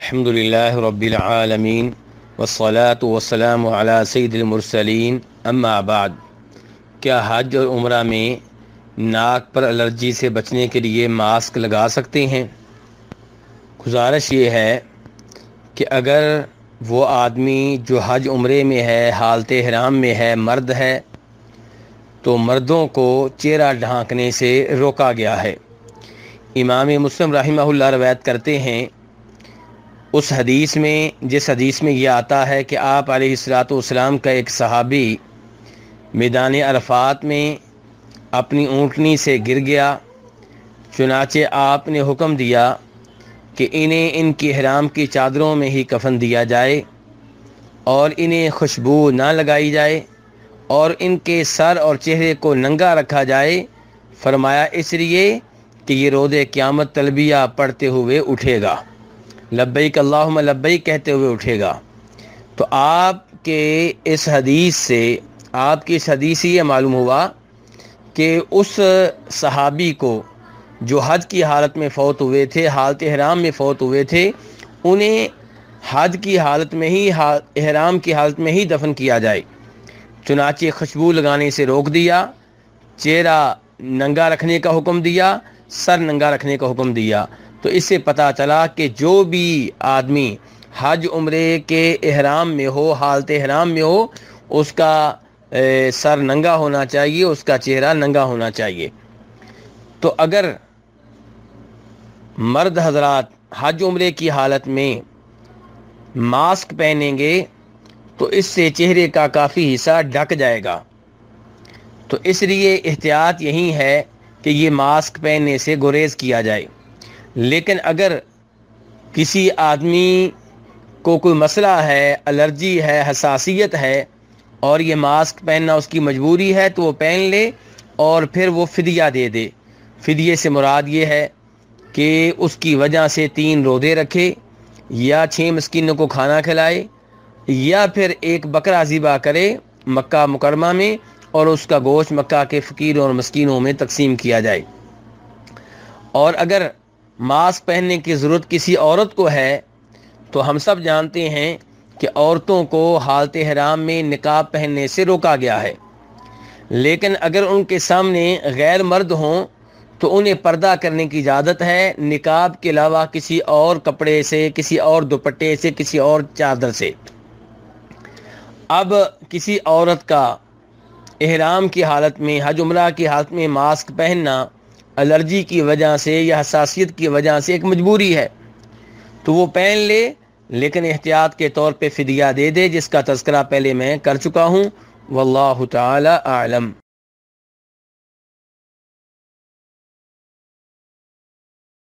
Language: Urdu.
الحمد للہ رب العالمین والصلاة والسلام علی سید المرسلین اما بعد، کیا حج اور عمرہ میں ناک پر الرجی سے بچنے کے لیے ماسک لگا سکتے ہیں؟ گزارش یہ ہے کہ اگر وہ آدمی جو حج عمرے میں ہے حالت حرام میں ہے، مرد ہے، تو مردوں کو چہرہ ڈھانکنے سے روکا گیا ہے۔ امام مسلم رحمہ اللہ روایت کرتے ہیں اس حدیث میں، جس حدیث میں یہ آتا ہے کہ آپ علیہ السلاۃ والسلام کا ایک صحابی میدان عرفات میں اپنی اونٹنی سے گر گیا، چنانچہ آپ نے حکم دیا کہ انہیں ان کی حرام کی چادروں میں ہی کفن دیا جائے اور انہیں خوشبو نہ لگائی جائے اور ان کے سر اور چہرے کو ننگا رکھا جائے۔ فرمایا، اس لیے کہ یہ رود قیامت تلبیہ پڑھتے ہوئے اٹھے گا۔ لبیک اللہم، لبیک کہتے ہوئے اٹھے گا۔ تو آپ کے اس حدیث سے، آپ کی اس حدیث سے یہ معلوم ہوا کہ اس صحابی کو جو حج کی حالت میں فوت ہوئے تھے، حالت احرام میں فوت ہوئے تھے، انہیں حج کی حالت میں ہی احرام کی حالت میں ہی دفن کیا جائے۔ چنانچہ خوشبو لگانے سے روک دیا، چہرہ ننگا رکھنے کا حکم دیا سر ننگا رکھنے کا حکم دیا۔ تو اس سے پتہ چلا کہ جو بھی آدمی حج عمرے کے احرام میں ہو، حالت احرام میں ہو، اس کا سر ننگا ہونا چاہیے، اس کا چہرہ ننگا ہونا چاہیے۔ تو اگر مرد حضرات حج عمرے کی حالت میں ماسک پہنیں گے، تو اس سے چہرے کا کافی حصہ ڈھک جائے گا۔ تو اس لیے احتیاط یہی ہے کہ یہ ماسک پہننے سے گریز کیا جائے۔ لیکن اگر کسی آدمی کو کوئی مسئلہ ہے، الرجی ہے، حساسیت ہے اور یہ ماسک پہننا اس کی مجبوری ہے تو وہ پہن لے اور پھر وہ فدیہ دے دے۔ فدیے سے مراد یہ ہے کہ اس کی وجہ سے تین رودے رکھے یا چھ مسکینوں کو کھانا کھلائے یا پھر ایک بکرا ذبح کرے مکہ مکرمہ میں اور اس کا گوشت مکہ کے فقیروں اور مسکینوں میں تقسیم کیا جائے۔ اور اگر ماسک پہننے کی ضرورت کسی عورت کو ہے، تو ہم سب جانتے ہیں کہ عورتوں کو حالت حرام میں نقاب پہننے سے روکا گیا ہے۔ لیکن اگر ان کے سامنے غیر مرد ہوں، تو انہیں پردہ کرنے کی اجازت ہے۔ نقاب کے علاوہ کسی اور کپڑے سے، کسی اور دوپٹے سے، کسی اور چادر سے۔ اب کسی عورت کا احرام کی حالت میں، حج عمرہ کی حالت میں ماسک پہننا الرجی کی وجہ سے یا حساسیت کی وجہ سے ایک مجبوری ہے۔ تو وہ پہن لے، لیکن احتیاط کے طور پہ فدیہ دے دے، جس کا تذکرہ پہلے میں کر چکا ہوں۔ واللہ تعالی اعلم۔